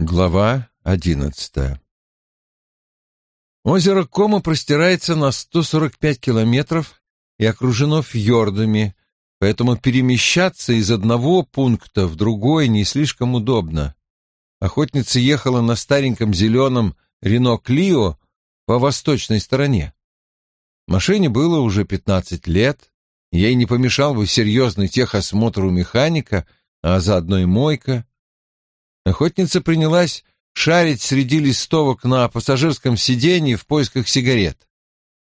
Глава одиннадцатая Озеро Кома простирается на 145 километров и окружено фьордами, поэтому перемещаться из одного пункта в другой не слишком удобно. Охотница ехала на стареньком зеленом Рено Клио по восточной стороне. Машине было уже 15 лет, ей не помешал бы серьезный техосмотр у механика, а заодно и мойка. Охотница принялась шарить среди листовок на пассажирском сиденье в поисках сигарет.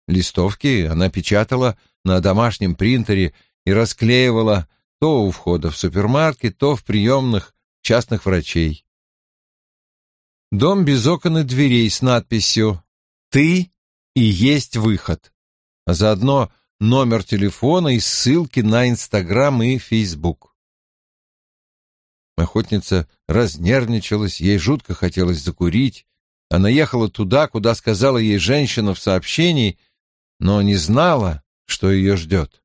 Листовки она печатала на домашнем принтере и расклеивала то у входа в супермаркет, то в приемных частных врачей. Дом без окон и дверей с надписью «Ты и есть выход», а заодно номер телефона и ссылки на Инстаграм и Фейсбук. Охотница разнервничалась, ей жутко хотелось закурить. Она ехала туда, куда сказала ей женщина в сообщении, но не знала, что ее ждет.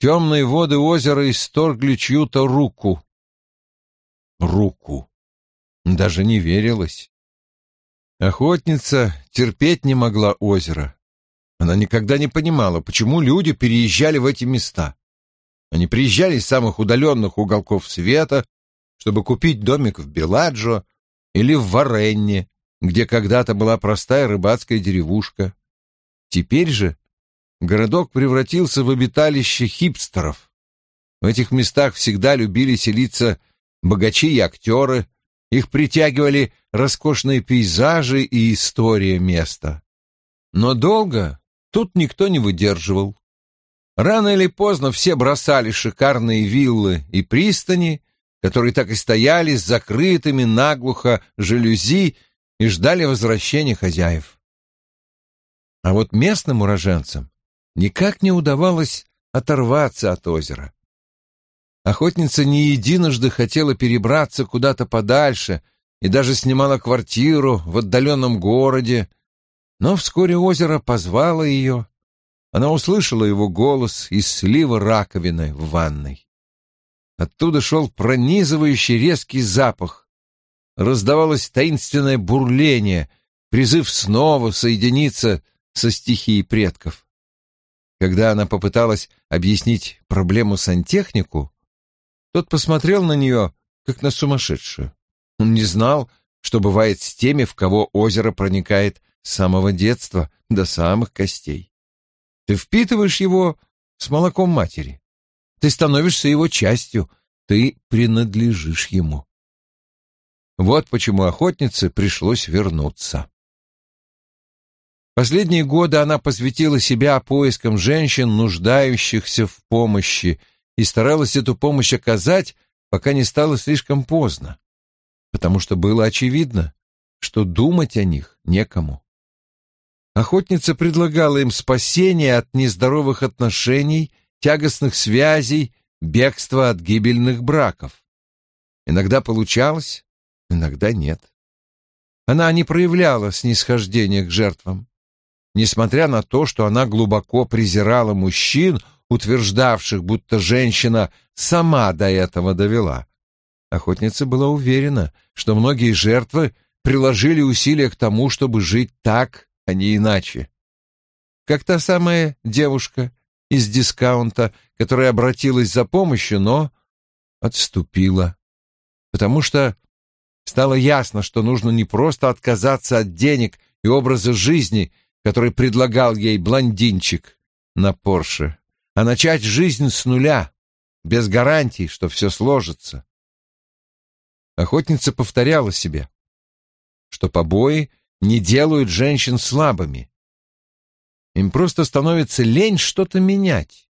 Темные воды озера исторгли чью-то руку. Руку. Даже не верилось. Охотница терпеть не могла озеро. Она никогда не понимала, почему люди переезжали в эти места. Они приезжали из самых удаленных уголков света, чтобы купить домик в Беладжо или в Варенне, где когда-то была простая рыбацкая деревушка. Теперь же городок превратился в обиталище хипстеров. В этих местах всегда любили селиться богачи и актеры, их притягивали роскошные пейзажи и история места. Но долго тут никто не выдерживал. Рано или поздно все бросали шикарные виллы и пристани, которые так и стояли с закрытыми наглухо жалюзи и ждали возвращения хозяев. А вот местным уроженцам никак не удавалось оторваться от озера. Охотница не единожды хотела перебраться куда-то подальше и даже снимала квартиру в отдаленном городе, но вскоре озеро позвало ее, она услышала его голос из слива раковины в ванной. Оттуда шел пронизывающий резкий запах. Раздавалось таинственное бурление, призыв снова соединиться со стихией предков. Когда она попыталась объяснить проблему сантехнику, тот посмотрел на нее, как на сумасшедшую. Он не знал, что бывает с теми, в кого озеро проникает с самого детства до самых костей. Ты впитываешь его с молоком матери. Ты становишься его частью, ты принадлежишь ему. Вот почему охотнице пришлось вернуться. Последние годы она посвятила себя поискам женщин, нуждающихся в помощи, и старалась эту помощь оказать, пока не стало слишком поздно, потому что было очевидно, что думать о них некому. Охотница предлагала им спасение от нездоровых отношений, тягостных связей, бегства от гибельных браков. Иногда получалось, иногда нет. Она не проявляла снисхождения к жертвам. Несмотря на то, что она глубоко презирала мужчин, утверждавших, будто женщина сама до этого довела. Охотница была уверена, что многие жертвы приложили усилия к тому, чтобы жить так, а не иначе. Как та самая девушка из дискаунта, которая обратилась за помощью, но отступила, потому что стало ясно, что нужно не просто отказаться от денег и образа жизни, который предлагал ей блондинчик на Порше, а начать жизнь с нуля, без гарантий, что все сложится. Охотница повторяла себе, что побои — не делают женщин слабыми. Им просто становится лень что-то менять.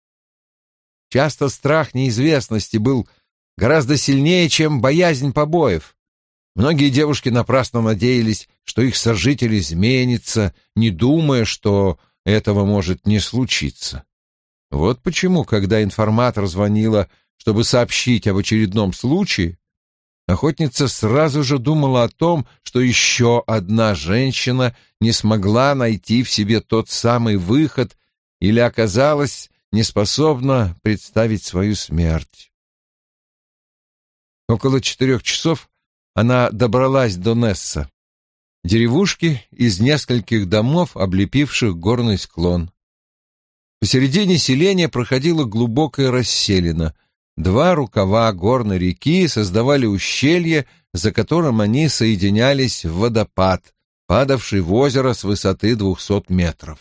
Часто страх неизвестности был гораздо сильнее, чем боязнь побоев. Многие девушки напрасно надеялись, что их сожитель изменится, не думая, что этого может не случиться. Вот почему, когда информатор звонила, чтобы сообщить об очередном случае, Охотница сразу же думала о том, что еще одна женщина не смогла найти в себе тот самый выход или оказалась неспособна представить свою смерть. Около четырех часов она добралась до Несса. Деревушки из нескольких домов, облепивших горный склон. Посередине селения проходила глубокая расселина. Два рукава горной реки создавали ущелье, за которым они соединялись в водопад, падавший в озеро с высоты двухсот метров.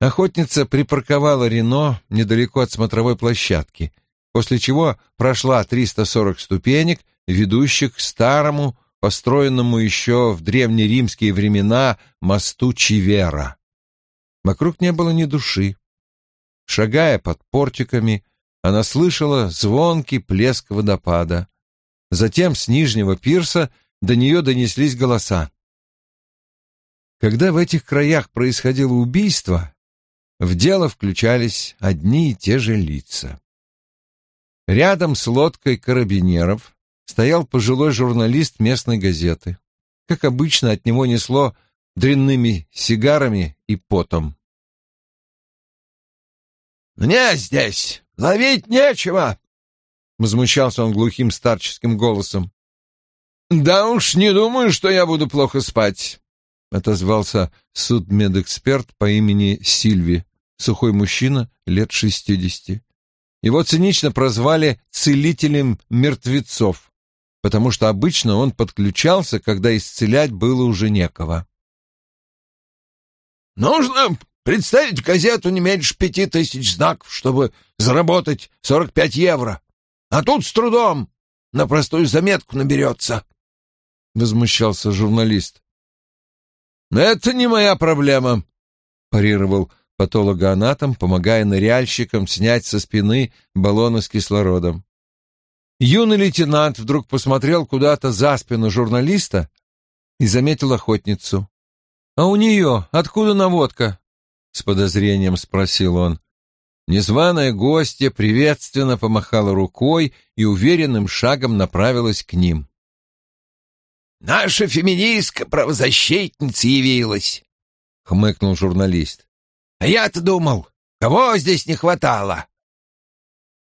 Охотница припарковала Рено недалеко от смотровой площадки, после чего прошла 340 ступенек, ведущих к старому, построенному еще в древнеримские времена мосту Чивера. Вокруг не было ни души. Шагая под портиками, она слышала звонкий плеск водопада. Затем с нижнего пирса до нее донеслись голоса. Когда в этих краях происходило убийство, в дело включались одни и те же лица. Рядом с лодкой карабинеров стоял пожилой журналист местной газеты. Как обычно, от него несло дрянными сигарами и потом. «Мне здесь ловить нечего!» — возмущался он глухим старческим голосом. «Да уж не думаю, что я буду плохо спать отозвался судмедэксперт по имени Сильви, сухой мужчина лет шестидесяти. Его цинично прозвали «целителем мертвецов», потому что обычно он подключался, когда исцелять было уже некого. «Нужно представить газету не меньше пяти тысяч знаков, чтобы заработать сорок пять евро, а тут с трудом на простую заметку наберется», — возмущался журналист. «Это не моя проблема», — парировал патологоанатом, помогая ныряльщикам снять со спины баллоны с кислородом. Юный лейтенант вдруг посмотрел куда-то за спину журналиста и заметил охотницу. «А у нее откуда наводка?» — с подозрением спросил он. Незваная гостья приветственно помахала рукой и уверенным шагом направилась к ним. Наша феминистка-правозащитница явилась, — хмыкнул журналист. А я-то думал, кого здесь не хватало?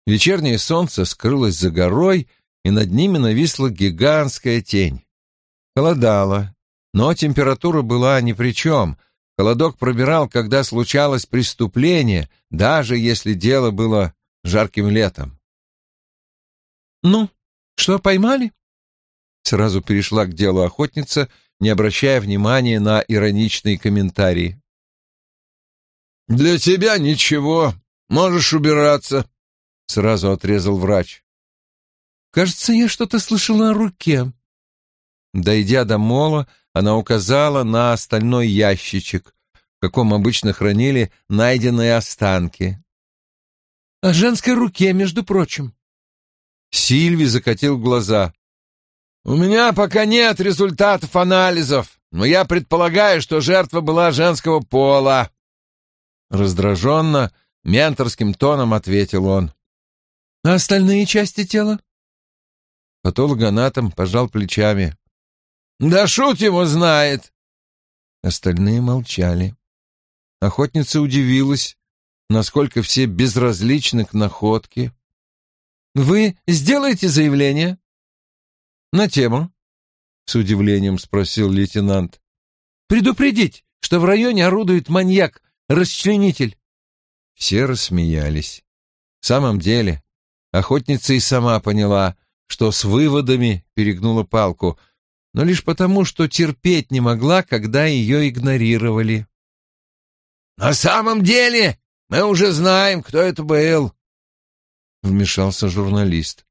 Вечернее солнце скрылось за горой, и над ними нависла гигантская тень. Холодало, но температура была ни при чем. Холодок пробирал, когда случалось преступление, даже если дело было жарким летом. «Ну, что, поймали?» Сразу перешла к делу охотница, не обращая внимания на ироничные комментарии. «Для тебя ничего. Можешь убираться», — сразу отрезал врач. «Кажется, я что-то слышала о руке». Дойдя до мола, она указала на остальной ящичек, в каком обычно хранили найденные останки. «О женской руке, между прочим». Сильви закатил глаза. У меня пока нет результатов анализов, но я предполагаю, что жертва была женского пола. Раздраженно, менторским тоном ответил он. А остальные части тела? Патологоанатом пожал плечами. Да шут его знает. Остальные молчали. Охотница удивилась, насколько все безразличны к находке. «Вы сделаете заявление?» «На тему?» — с удивлением спросил лейтенант. «Предупредить, что в районе орудует маньяк, расчленитель». Все рассмеялись. В самом деле, охотница и сама поняла, что с выводами перегнула палку, но лишь потому, что терпеть не могла, когда ее игнорировали. «На самом деле мы уже знаем, кто это был», — вмешался журналист.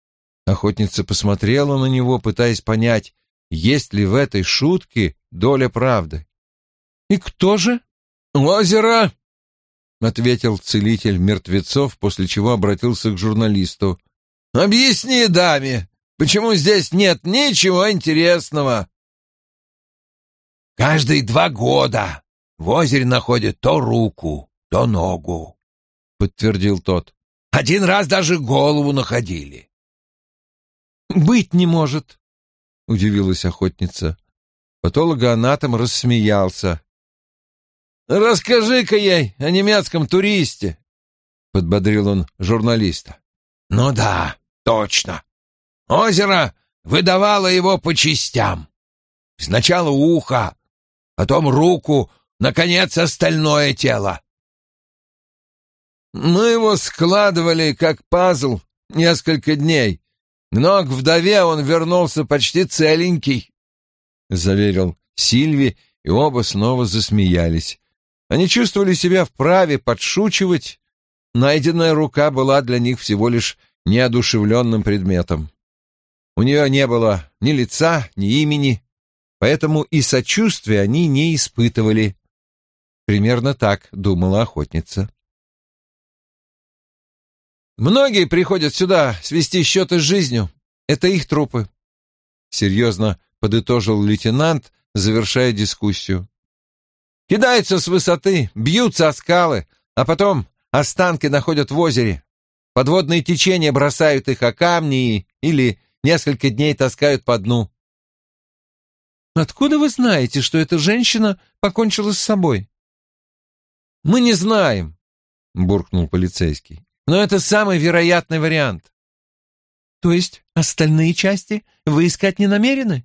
Охотница посмотрела на него, пытаясь понять, есть ли в этой шутке доля правды. «И кто же?» «Озеро!» — ответил целитель мертвецов, после чего обратился к журналисту. «Объясни даме, почему здесь нет ничего интересного?» «Каждые два года в озере находят то руку, то ногу», — подтвердил тот. «Один раз даже голову находили. «Быть не может», — удивилась охотница. Патологоанатом рассмеялся. «Расскажи-ка ей о немецком туристе», — подбодрил он журналиста. «Ну да, точно. Озеро выдавала его по частям. Сначала ухо, потом руку, наконец, остальное тело. Мы его складывали как пазл несколько дней, но к вдове он вернулся почти целенький, — заверил Сильви, и оба снова засмеялись. Они чувствовали себя вправе подшучивать. Найденная рука была для них всего лишь неодушевленным предметом. У нее не было ни лица, ни имени, поэтому и сочувствия они не испытывали. Примерно так думала охотница. Многие приходят сюда свести счеты с жизнью. Это их трупы. Серьезно подытожил лейтенант, завершая дискуссию. Кидаются с высоты, бьются о скалы, а потом останки находят в озере. Подводные течения бросают их о камни или несколько дней таскают по дну. «Откуда вы знаете, что эта женщина покончила с собой?» «Мы не знаем», — буркнул полицейский. «Но это самый вероятный вариант». «То есть остальные части вы искать не намерены?»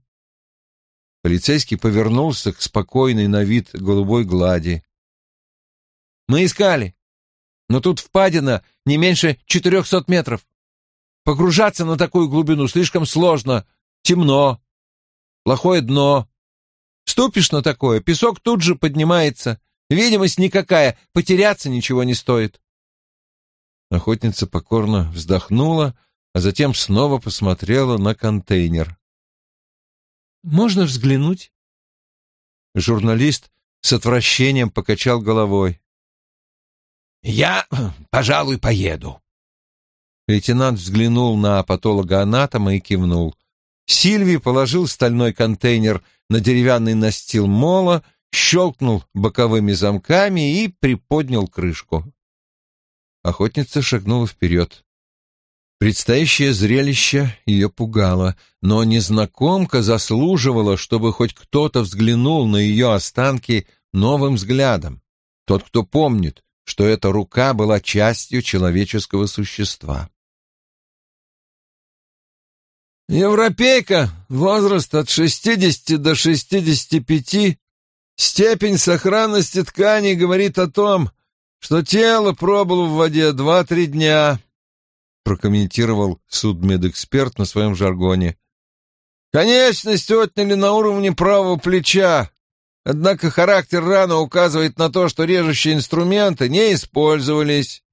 Полицейский повернулся к спокойной на вид голубой глади. «Мы искали, но тут впадина не меньше четырехсот метров. Погружаться на такую глубину слишком сложно, темно, плохое дно. Ступишь на такое, песок тут же поднимается, видимость никакая, потеряться ничего не стоит». Охотница покорно вздохнула, а затем снова посмотрела на контейнер. Можно взглянуть?» Журналист с отвращением покачал головой. «Я, пожалуй, поеду». Лейтенант взглянул на патолога-анатома и кивнул. Сильвий положил стальной контейнер на деревянный настил мола, щелкнул боковыми замками и приподнял крышку. Охотница шагнула вперед. Предстоящее зрелище ее пугало, но незнакомка заслуживала, чтобы хоть кто-то взглянул на ее останки новым взглядом. Тот, кто помнит, что эта рука была частью человеческого существа. Европейка, возраст от 60 до 65, степень сохранности тканей говорит о том, что тело пробыло в воде 2-3 дня, прокомментировал судмедэксперт на своем жаргоне. Конечность отняли на уровне правого плеча, однако характер раны указывает на то, что режущие инструменты не использовались.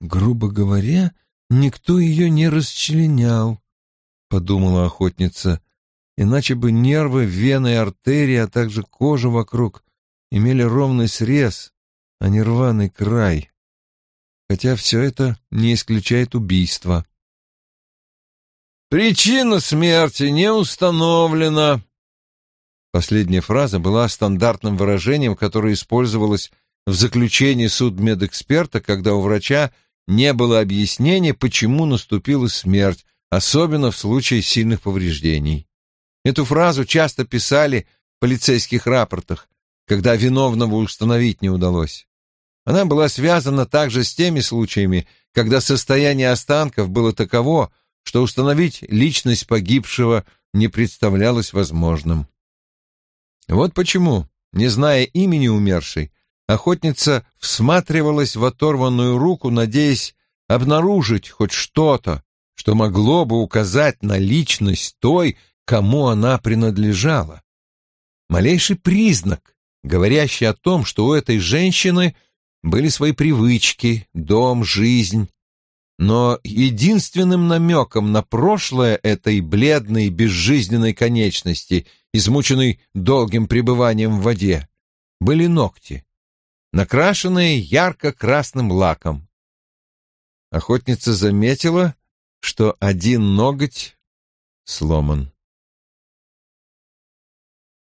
Грубо говоря, никто ее не расчленял, подумала охотница, иначе бы нервы, вены артерии, а также кожа вокруг имели ровный срез, а не рваный край хотя все это не исключает убийства. «Причина смерти не установлена». Последняя фраза была стандартным выражением, которое использовалось в заключении судмедэксперта, когда у врача не было объяснения, почему наступила смерть, особенно в случае сильных повреждений. Эту фразу часто писали в полицейских рапортах, когда виновного установить не удалось. Она была связана также с теми случаями, когда состояние останков было таково, что установить личность погибшего не представлялось возможным. Вот почему, не зная имени умершей, охотница всматривалась в оторванную руку, надеясь обнаружить хоть что-то, что могло бы указать на личность той, кому она принадлежала. Малейший признак, говорящий о том, что у этой женщины – были свои привычки, дом, жизнь. Но единственным намеком на прошлое этой бледной, безжизненной конечности, измученной долгим пребыванием в воде, были ногти, накрашенные ярко-красным лаком. Охотница заметила, что один ноготь сломан.